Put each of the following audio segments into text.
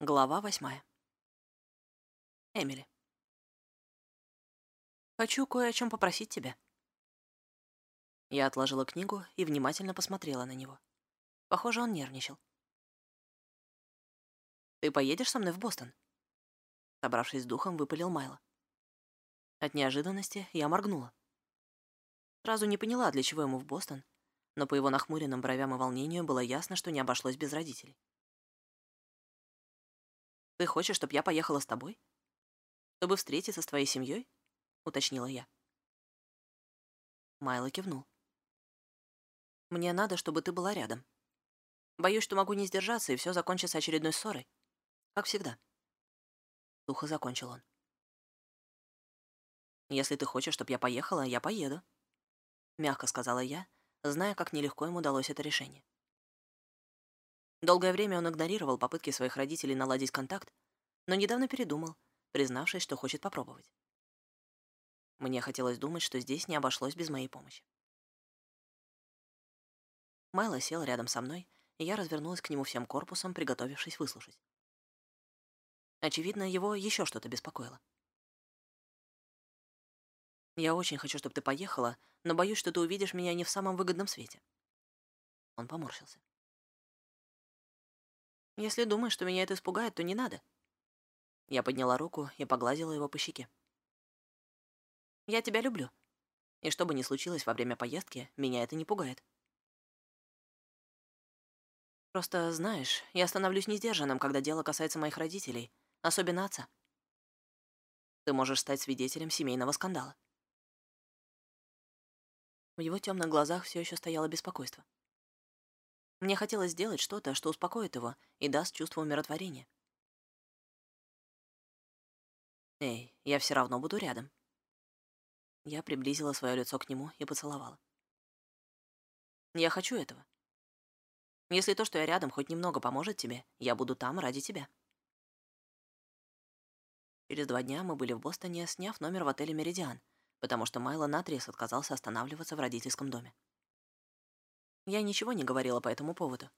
Глава восьмая. Эмили. «Хочу кое о чем попросить тебя». Я отложила книгу и внимательно посмотрела на него. Похоже, он нервничал. «Ты поедешь со мной в Бостон?» Собравшись с духом, выпалил Майло. От неожиданности я моргнула. Сразу не поняла, для чего ему в Бостон, но по его нахмуренным бровям и волнению было ясно, что не обошлось без родителей. «Ты хочешь, чтобы я поехала с тобой? Чтобы встретиться с твоей семьей?» — уточнила я. Майло кивнул. «Мне надо, чтобы ты была рядом. Боюсь, что могу не сдержаться, и все закончится очередной ссорой. Как всегда». Сухо закончил он. «Если ты хочешь, чтобы я поехала, я поеду», — мягко сказала я, зная, как нелегко ему удалось это решение. Долгое время он игнорировал попытки своих родителей наладить контакт, но недавно передумал, признавшись, что хочет попробовать. Мне хотелось думать, что здесь не обошлось без моей помощи. Майло сел рядом со мной, и я развернулась к нему всем корпусом, приготовившись выслушать. Очевидно, его еще что-то беспокоило. «Я очень хочу, чтобы ты поехала, но боюсь, что ты увидишь меня не в самом выгодном свете». Он поморщился. Если думаешь, что меня это испугает, то не надо. Я подняла руку и погладила его по щеке. Я тебя люблю. И что бы ни случилось во время поездки, меня это не пугает. Просто, знаешь, я становлюсь несдержанным, когда дело касается моих родителей, особенно отца. Ты можешь стать свидетелем семейного скандала. В его темных глазах все еще стояло беспокойство. Мне хотелось сделать что-то, что успокоит его и даст чувство умиротворения. «Эй, я все равно буду рядом». Я приблизила свое лицо к нему и поцеловала. «Я хочу этого. Если то, что я рядом, хоть немного поможет тебе, я буду там ради тебя». Через два дня мы были в Бостоне, сняв номер в отеле «Меридиан», потому что Майло наотрез отказался останавливаться в родительском доме. Я ничего не говорила по этому поводу.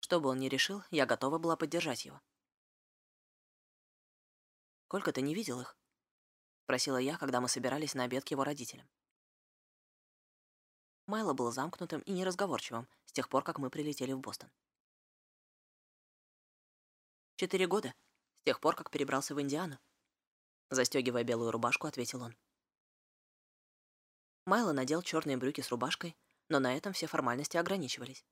Что бы он ни решил, я готова была поддержать его. «Сколько ты не видел их?» — просила я, когда мы собирались на обед к его родителям. Майло был замкнутым и неразговорчивым с тех пор, как мы прилетели в Бостон. «Четыре года, с тех пор, как перебрался в Индиану», застегивая белую рубашку, ответил он. Майло надел черные брюки с рубашкой, но на этом все формальности ограничивались.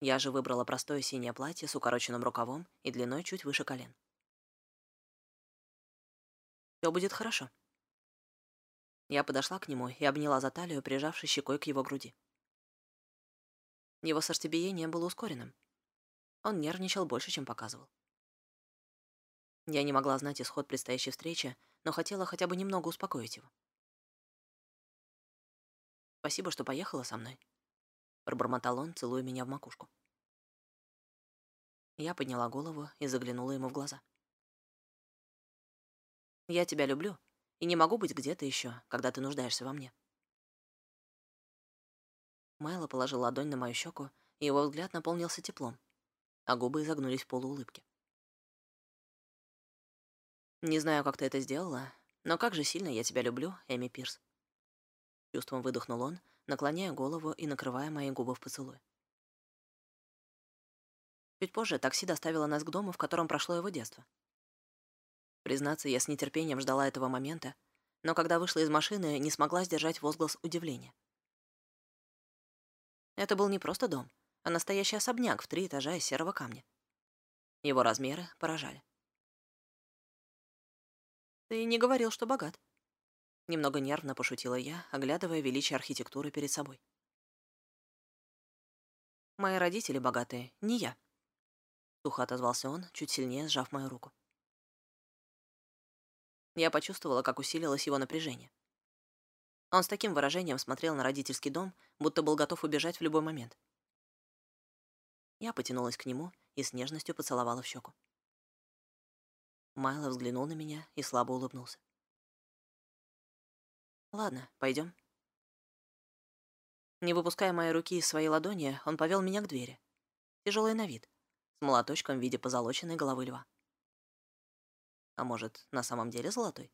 Я же выбрала простое синее платье с укороченным рукавом и длиной чуть выше колен. Все будет хорошо. Я подошла к нему и обняла за талию, прижавшись щекой к его груди. Его сердцебиение было ускоренным. Он нервничал больше, чем показывал. Я не могла знать исход предстоящей встречи, но хотела хотя бы немного успокоить его. Спасибо, что поехала со мной», — пробормотал он, целуя меня в макушку. Я подняла голову и заглянула ему в глаза. «Я тебя люблю и не могу быть где-то еще, когда ты нуждаешься во мне». Майло положил ладонь на мою щеку, и его взгляд наполнился теплом, а губы изогнулись в полуулыбке. «Не знаю, как ты это сделала, но как же сильно я тебя люблю, Эми Пирс» чувством выдохнул он, наклоняя голову и накрывая мои губы в поцелуй. Чуть позже такси доставило нас к дому, в котором прошло его детство. Признаться, я с нетерпением ждала этого момента, но когда вышла из машины, не смогла сдержать возглас удивления. Это был не просто дом, а настоящий особняк в три этажа из серого камня. Его размеры поражали. «Ты не говорил, что богат», Немного нервно пошутила я, оглядывая величие архитектуры перед собой. «Мои родители богатые, не я», — сухо отозвался он, чуть сильнее сжав мою руку. Я почувствовала, как усилилось его напряжение. Он с таким выражением смотрел на родительский дом, будто был готов убежать в любой момент. Я потянулась к нему и с нежностью поцеловала в щеку. Майло взглянул на меня и слабо улыбнулся. Ладно, пойдем. Не выпуская моей руки из своей ладони, он повел меня к двери. Тяжелый на вид, с молоточком в виде позолоченной головы льва. А может, на самом деле золотой?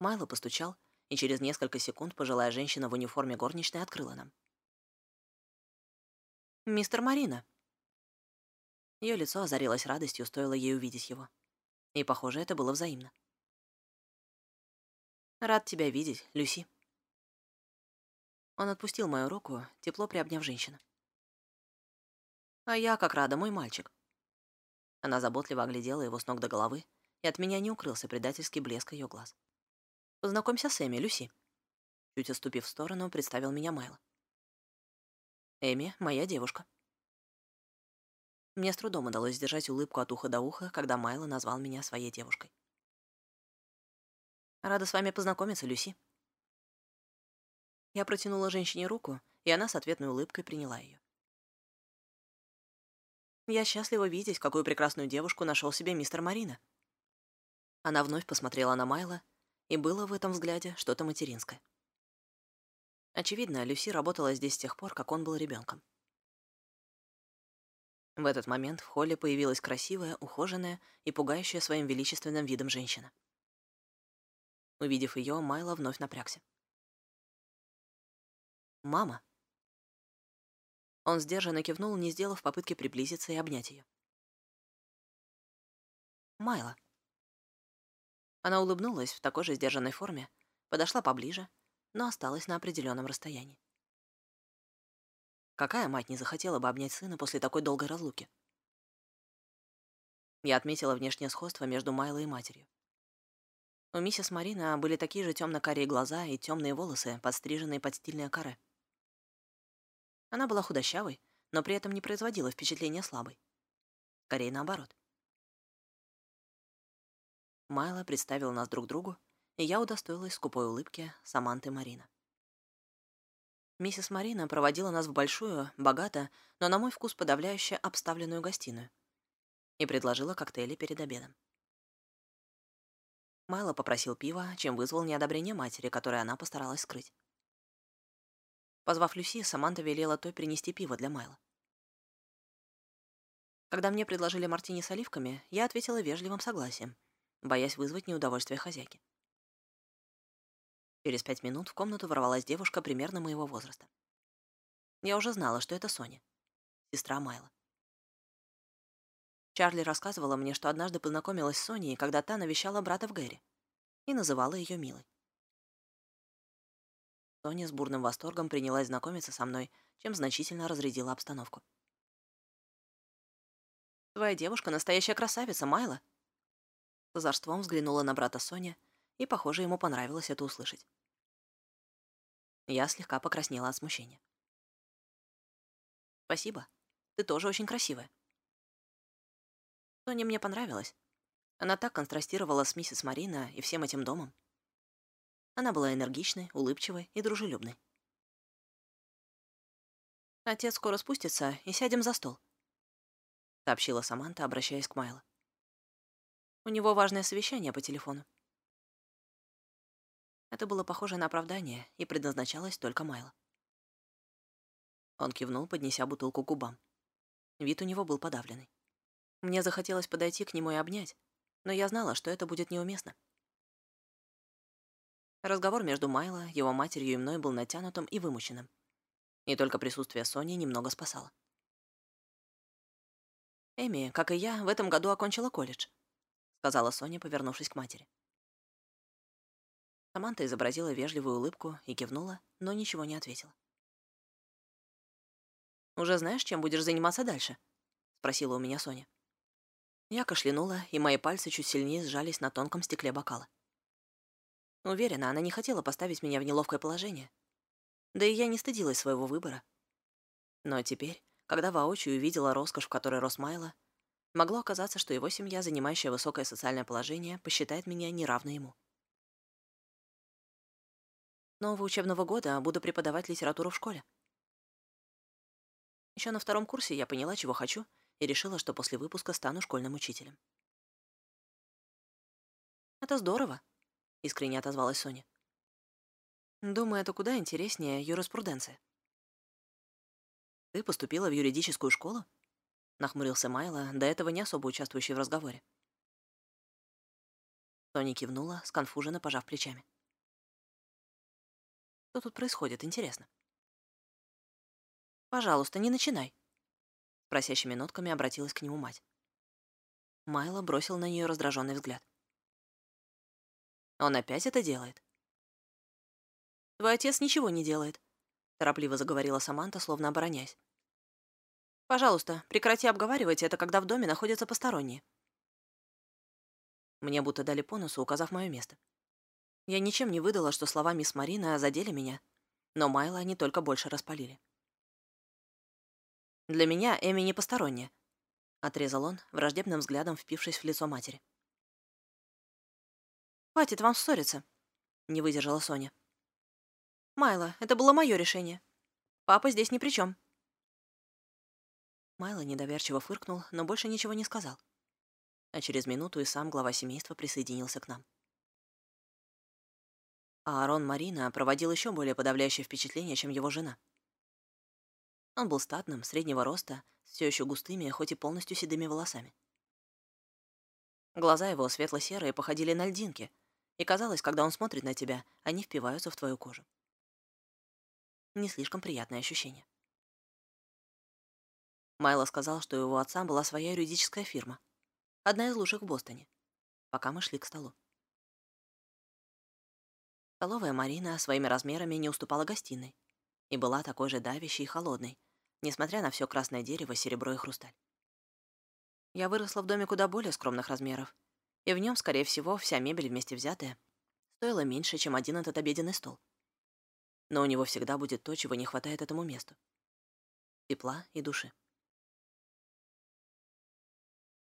Майло постучал, и через несколько секунд пожилая женщина в униформе горничной открыла нам. «Мистер Марина». Ее лицо озарилось радостью, стоило ей увидеть его. И, похоже, это было взаимно. «Рад тебя видеть, Люси». Он отпустил мою руку, тепло приобняв женщину. «А я как рада, мой мальчик». Она заботливо оглядела его с ног до головы, и от меня не укрылся предательский блеск ее глаз. Познакомься с Эми, Люси». Чуть отступив в сторону, представил меня Майло. «Эми — моя девушка». Мне с трудом удалось сдержать улыбку от уха до уха, когда Майло назвал меня своей девушкой. «Рада с вами познакомиться, Люси». Я протянула женщине руку, и она с ответной улыбкой приняла ее. «Я счастлива видеть, какую прекрасную девушку нашел себе мистер Марина». Она вновь посмотрела на Майла, и было в этом взгляде что-то материнское. Очевидно, Люси работала здесь с тех пор, как он был ребенком. В этот момент в холле появилась красивая, ухоженная и пугающая своим величественным видом женщина. Увидев ее, Майла вновь напрягся. «Мама!» Он сдержанно кивнул, не сделав попытки приблизиться и обнять ее. «Майла!» Она улыбнулась в такой же сдержанной форме, подошла поближе, но осталась на определенном расстоянии. Какая мать не захотела бы обнять сына после такой долгой разлуки? Я отметила внешнее сходство между Майлой и матерью. У миссис Марина были такие же темно-карие глаза и темные волосы, подстриженные под стильное каре. Она была худощавой, но при этом не производила впечатления слабой. Скорее наоборот. Майло представил нас друг другу, и я удостоилась скупой улыбки Саманты Марина. Миссис Марина проводила нас в большую, богато, но на мой вкус подавляюще обставленную гостиную и предложила коктейли перед обедом. Майло попросил пива, чем вызвал неодобрение матери, которое она постаралась скрыть. Позвав Люси, Саманта велела той принести пиво для Майла. Когда мне предложили мартини с оливками, я ответила вежливым согласием — боясь вызвать неудовольствие хозяйки. Через пять минут в комнату ворвалась девушка примерно моего возраста. Я уже знала, что это Соня, сестра Майла. Чарли рассказывала мне, что однажды познакомилась с Соней, когда та навещала брата в Гэри, и называла ее Милой. Соня с бурным восторгом принялась знакомиться со мной, чем значительно разрядила обстановку. «Твоя девушка — настоящая красавица, Майла», с озорством взглянула на брата Соня, и, похоже, ему понравилось это услышать. Я слегка покраснела от смущения. «Спасибо. Ты тоже очень красивая». Соня мне понравилась. Она так контрастировала с миссис Марина и всем этим домом. Она была энергичной, улыбчивой и дружелюбной. «Отец скоро спустится, и сядем за стол», — сообщила Саманта, обращаясь к Майло. У него важное совещание по телефону. Это было похоже на оправдание и предназначалось только Майло. Он кивнул, поднеся бутылку к губам. Вид у него был подавленный. Мне захотелось подойти к нему и обнять, но я знала, что это будет неуместно. Разговор между Майло, его матерью и мной был натянутым и вымученным. И только присутствие Сони немного спасало. Эми, как и я, в этом году окончила колледж сказала Соня, повернувшись к матери. Саманта изобразила вежливую улыбку и кивнула, но ничего не ответила. «Уже знаешь, чем будешь заниматься дальше?» — спросила у меня Соня. Я кашлянула, и мои пальцы чуть сильнее сжались на тонком стекле бокала. Уверена, она не хотела поставить меня в неловкое положение. Да и я не стыдилась своего выбора. Но теперь, когда воочию увидела роскошь, в которой рос Майло, Могло оказаться, что его семья, занимающая высокое социальное положение, посчитает меня неравной ему. Нового учебного года буду преподавать литературу в школе. Еще на втором курсе я поняла, чего хочу, и решила, что после выпуска стану школьным учителем. «Это здорово», — искренне отозвалась Соня. «Думаю, это куда интереснее юриспруденция». «Ты поступила в юридическую школу?» Нахмурился Майло, до этого не особо участвующий в разговоре. Тони кивнула, сконфуженно пожав плечами. Что тут происходит, интересно? «Пожалуйста, не начинай», — просящими нотками обратилась к нему мать. Майло бросил на нее раздраженный взгляд. «Он опять это делает?» «Твой отец ничего не делает», — торопливо заговорила Саманта, словно обороняясь. «Пожалуйста, прекрати обговаривать это, когда в доме находятся посторонние». Мне будто дали по носу, указав мое место. Я ничем не выдала, что слова мисс Марина задели меня, но Майла они только больше распалили. «Для меня Эми не посторонняя», — отрезал он, враждебным взглядом впившись в лицо матери. «Хватит вам ссориться», — не выдержала Соня. «Майла, это было мое решение. Папа здесь ни при чем». Майло недоверчиво фыркнул, но больше ничего не сказал. А через минуту и сам глава семейства присоединился к нам. А Аарон Марина проводил еще более подавляющее впечатление, чем его жена. Он был статным, среднего роста, все еще густыми, хоть и полностью седыми волосами. Глаза его светло-серые походили на льдинки, и казалось, когда он смотрит на тебя, они впиваются в твою кожу. Не слишком приятное ощущение. Майло сказал, что у его отца была своя юридическая фирма, одна из лучших в Бостоне, пока мы шли к столу. Столовая Марина своими размерами не уступала гостиной и была такой же давящей и холодной, несмотря на все красное дерево, серебро и хрусталь. Я выросла в доме куда более скромных размеров, и в нем, скорее всего, вся мебель вместе взятая стоила меньше, чем один этот обеденный стол. Но у него всегда будет то, чего не хватает этому месту. Тепла и души.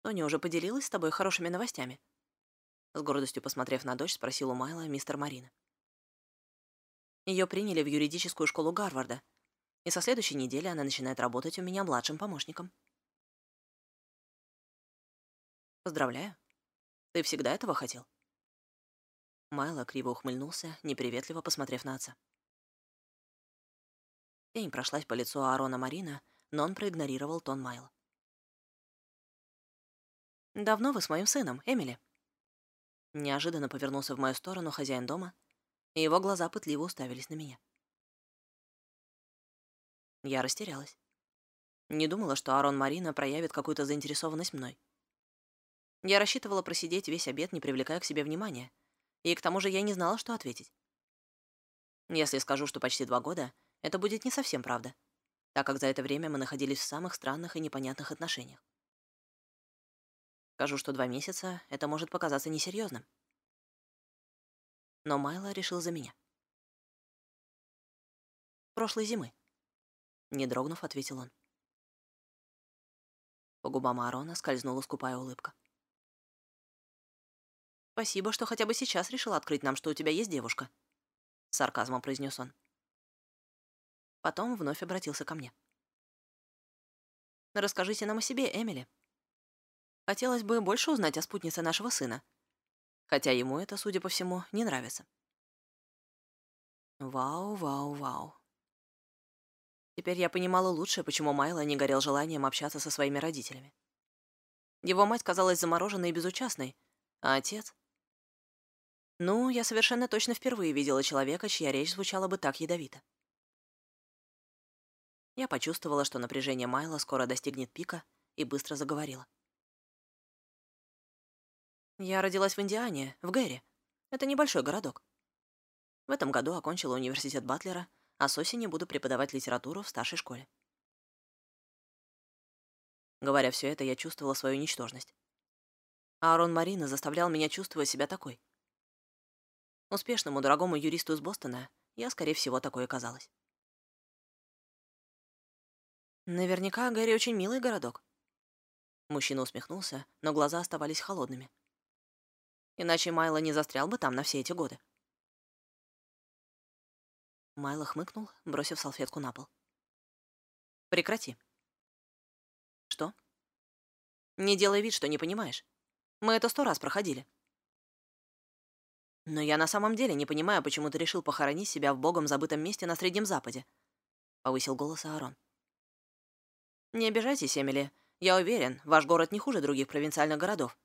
Тони уже поделилась с тобой хорошими новостями?» С гордостью посмотрев на дочь, спросил у Майла мистер Марина. Ее приняли в юридическую школу Гарварда, и со следующей недели она начинает работать у меня младшим помощником. Поздравляю. Ты всегда этого хотел? Майло криво ухмыльнулся, неприветливо посмотрев на отца. Тень прошлась по лицу Аарона Марина, но он проигнорировал тон Майла. «Давно вы с моим сыном, Эмили?» Неожиданно повернулся в мою сторону хозяин дома, и его глаза пытливо уставились на меня. Я растерялась. Не думала, что Арон Марина проявит какую-то заинтересованность мной. Я рассчитывала просидеть весь обед, не привлекая к себе внимания, и к тому же я не знала, что ответить. Если скажу, что почти два года, это будет не совсем правда, так как за это время мы находились в самых странных и непонятных отношениях. Скажу, что два месяца — это может показаться несерьезным. Но Майло решил за меня. «Прошлой зимы», — не дрогнув, ответил он. По губам Аарона скользнула скупая улыбка. «Спасибо, что хотя бы сейчас решил открыть нам, что у тебя есть девушка», — сарказмом произнес он. Потом вновь обратился ко мне. «Расскажите нам о себе, Эмили», Хотелось бы больше узнать о спутнице нашего сына. Хотя ему это, судя по всему, не нравится. Вау, вау, вау. Теперь я понимала лучше, почему Майло не горел желанием общаться со своими родителями. Его мать казалась замороженной и безучастной, а отец... Ну, я совершенно точно впервые видела человека, чья речь звучала бы так ядовито. Я почувствовала, что напряжение Майла скоро достигнет пика, и быстро заговорила. Я родилась в Индиане, в Гэри. Это небольшой городок. В этом году окончила университет Батлера, а с осени буду преподавать литературу в старшей школе. Говоря все это, я чувствовала свою ничтожность. Аарон Марина заставлял меня чувствовать себя такой. Успешному, дорогому юристу из Бостона я, скорее всего, такой оказалась. Наверняка Гэри очень милый городок. Мужчина усмехнулся, но глаза оставались холодными иначе Майло не застрял бы там на все эти годы. Майло хмыкнул, бросив салфетку на пол. «Прекрати». «Что?» «Не делай вид, что не понимаешь. Мы это сто раз проходили». «Но я на самом деле не понимаю, почему ты решил похоронить себя в богом забытом месте на Среднем Западе», — повысил голос Аарон. «Не обижайтесь, Эмили. Я уверен, ваш город не хуже других провинциальных городов.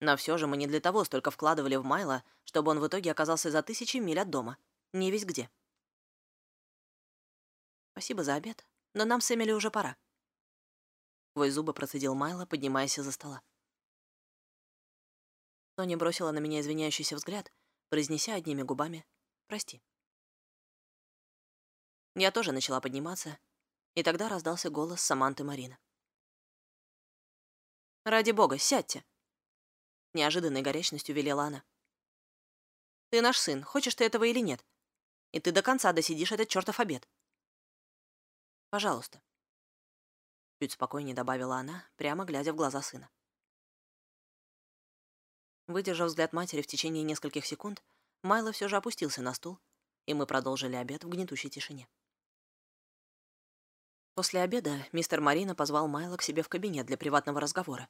Но все же мы не для того столько вкладывали в Майла, чтобы он в итоге оказался за тысячи миль от дома. Не весь где. Спасибо за обед, но нам с Эмили уже пора. Сквозь зубы процедил Майло, поднимаясь из-за стола. Соня бросила на меня извиняющийся взгляд, произнеся одними губами «Прости». Я тоже начала подниматься, и тогда раздался голос Саманты Марина. «Ради бога, сядьте!» Неожиданной горячностью велела она. «Ты наш сын, хочешь ты этого или нет? И ты до конца досидишь этот чертов обед. Пожалуйста». Чуть спокойнее добавила она, прямо глядя в глаза сына. Выдержав взгляд матери в течение нескольких секунд, Майло все же опустился на стул, и мы продолжили обед в гнетущей тишине. После обеда мистер Марина позвал Майла к себе в кабинет для приватного разговора.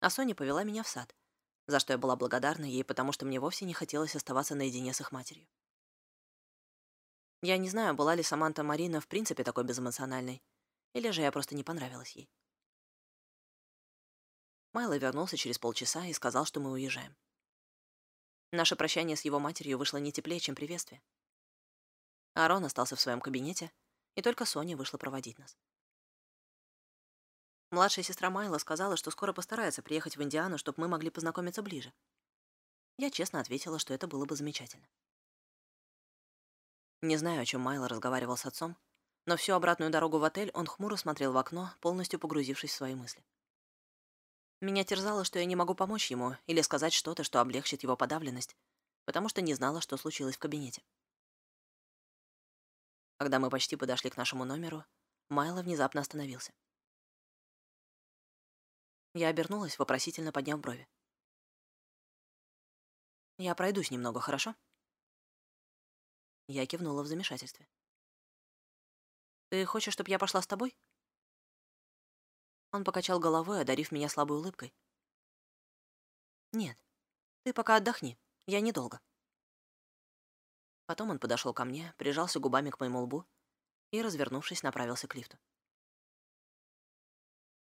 А Соня повела меня в сад, за что я была благодарна ей, потому что мне вовсе не хотелось оставаться наедине с их матерью. Я не знаю, была ли Саманта Марина в принципе такой безэмоциональной, или же я просто не понравилась ей. Майло вернулся через полчаса и сказал, что мы уезжаем. Наше прощание с его матерью вышло не теплее, чем приветствие. Арон остался в своем кабинете, и только Соня вышла проводить нас. Младшая сестра Майла сказала, что скоро постарается приехать в Индиану, чтобы мы могли познакомиться ближе. Я честно ответила, что это было бы замечательно. Не знаю, о чем Майла разговаривал с отцом, но всю обратную дорогу в отель он хмуро смотрел в окно, полностью погрузившись в свои мысли. Меня терзало, что я не могу помочь ему или сказать что-то, что облегчит его подавленность, потому что не знала, что случилось в кабинете. Когда мы почти подошли к нашему номеру, Майло внезапно остановился. Я обернулась, вопросительно подняв брови. «Я пройдусь немного, хорошо?» Я кивнула в замешательстве. «Ты хочешь, чтобы я пошла с тобой?» Он покачал головой, одарив меня слабой улыбкой. «Нет, ты пока отдохни, я недолго». Потом он подошел ко мне, прижался губами к моему лбу и, развернувшись, направился к лифту.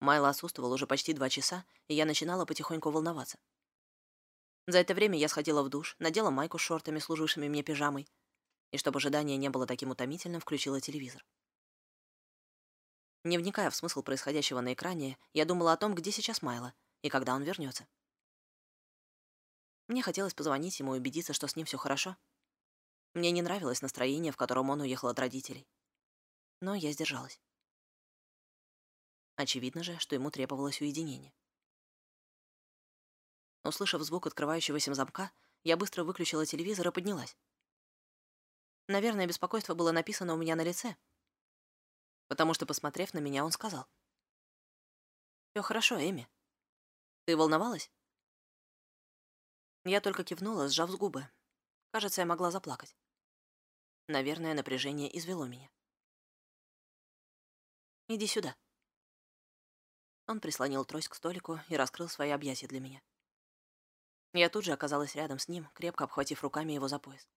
Майло отсутствовал уже почти два часа, и я начинала потихоньку волноваться. За это время я сходила в душ, надела майку с шортами, служившими мне пижамой, и, чтобы ожидание не было таким утомительным, включила телевизор. Не вникая в смысл происходящего на экране, я думала о том, где сейчас Майло и когда он вернется. Мне хотелось позвонить ему и убедиться, что с ним все хорошо, мне не нравилось настроение, в котором он уехал от родителей. Но я сдержалась. Очевидно же, что ему требовалось уединение. Услышав звук открывающегося замка, я быстро выключила телевизор и поднялась. Наверное, беспокойство было написано у меня на лице, потому что, посмотрев на меня, он сказал. «Всё хорошо, Эми. Ты волновалась?» Я только кивнула, сжав губы. Кажется, я могла заплакать. Наверное, напряжение извело меня. «Иди сюда». Он прислонил трость к столику и раскрыл свои объятия для меня. Я тут же оказалась рядом с ним, крепко обхватив руками его за пояс.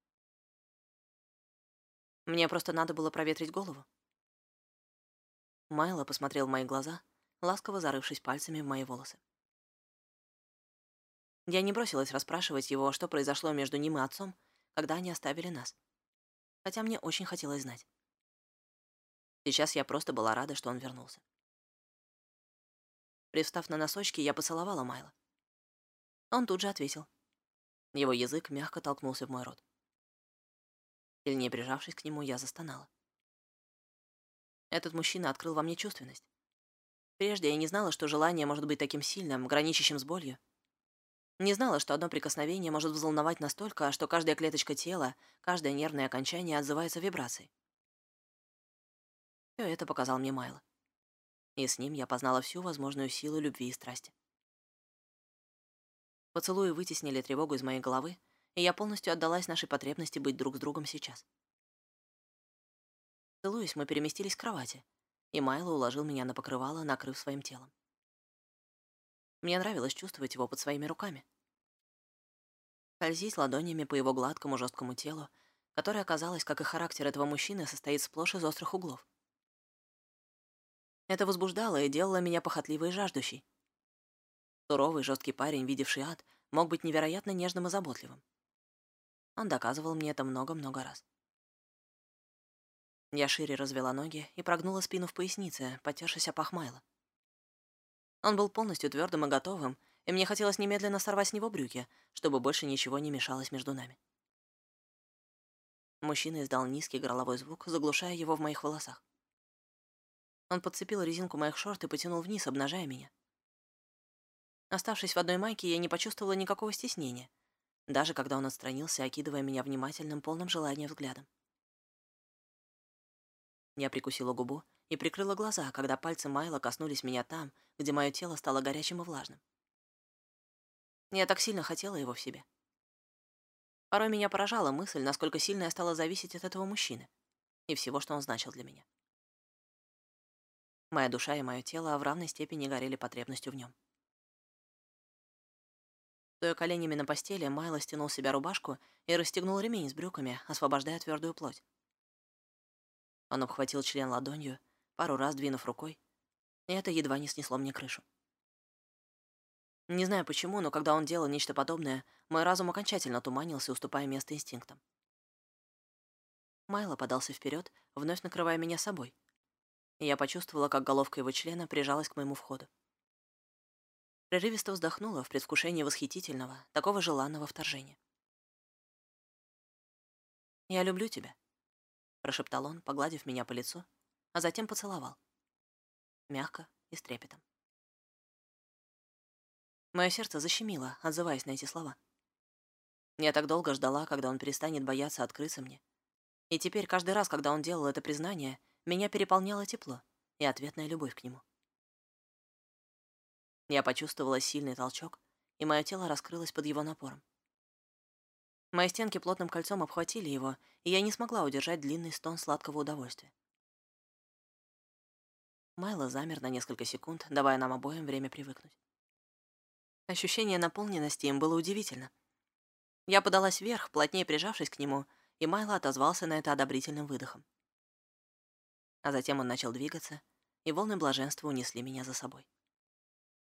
Мне просто надо было проветрить голову. Майло посмотрел в мои глаза, ласково зарывшись пальцами в мои волосы. Я не бросилась расспрашивать его, что произошло между ним и отцом, когда они оставили нас хотя мне очень хотелось знать. Сейчас я просто была рада, что он вернулся. Привстав на носочки, я поцеловала Майла. Он тут же ответил. Его язык мягко толкнулся в мой рот. Сильнее прижавшись к нему, я застонала. Этот мужчина открыл во мне чувственность. Прежде я не знала, что желание может быть таким сильным, граничащим с болью, не знала, что одно прикосновение может взволновать настолько, что каждая клеточка тела, каждое нервное окончание отзывается вибрацией. Все это показал мне Майло. И с ним я познала всю возможную силу любви и страсти. Поцелуи вытеснили тревогу из моей головы, и я полностью отдалась нашей потребности быть друг с другом сейчас. Целуясь, мы переместились к кровати, и Майло уложил меня на покрывало, накрыв своим телом. Мне нравилось чувствовать его под своими руками. Скользить ладонями по его гладкому жесткому телу, которое, оказалось, как и характер этого мужчины, состоит сплошь из острых углов. Это возбуждало и делало меня похотливой и жаждущей. Суровый, жесткий парень, видевший ад, мог быть невероятно нежным и заботливым. Он доказывал мне это много-много раз. Я шире развела ноги и прогнула спину в пояснице, потершись о пах Майла. Он был полностью твердым и готовым, и мне хотелось немедленно сорвать с него брюки, чтобы больше ничего не мешалось между нами. Мужчина издал низкий горловой звук, заглушая его в моих волосах. Он подцепил резинку моих шорт и потянул вниз, обнажая меня. Оставшись в одной майке, я не почувствовала никакого стеснения, даже когда он отстранился, окидывая меня внимательным, полным желания взглядом. Я прикусила губу и прикрыла глаза, когда пальцы Майла коснулись меня там, где мое тело стало горячим и влажным. Я так сильно хотела его в себе. Порой меня поражала мысль, насколько сильно я стала зависеть от этого мужчины и всего, что он значил для меня. Моя душа и мое тело в равной степени горели потребностью в нем. Стоя коленями на постели, Майло стянул себя рубашку и расстегнул ремень с брюками, освобождая твердую плоть. Он обхватил член ладонью, пару раз двинув рукой, и это едва не снесло мне крышу. Не знаю почему, но когда он делал нечто подобное, мой разум окончательно туманился, уступая место инстинктам. Майло подался вперед, вновь накрывая меня собой. И я почувствовала, как головка его члена прижалась к моему входу. Прерывисто вздохнула в предвкушении восхитительного, такого желанного вторжения. «Я люблю тебя», — прошептал он, погладив меня по лицу, а затем поцеловал. Мягко и с трепетом. Мое сердце защемило, отзываясь на эти слова. Я так долго ждала, когда он перестанет бояться открыться мне. И теперь каждый раз, когда он делал это признание, меня переполняло тепло и ответная любовь к нему. Я почувствовала сильный толчок, и мое тело раскрылось под его напором. Мои стенки плотным кольцом обхватили его, и я не смогла удержать длинный стон сладкого удовольствия. Майло замер на несколько секунд, давая нам обоим время привыкнуть. Ощущение наполненности им было удивительно. Я подалась вверх, плотнее прижавшись к нему, и Майло отозвался на это одобрительным выдохом. А затем он начал двигаться, и волны блаженства унесли меня за собой.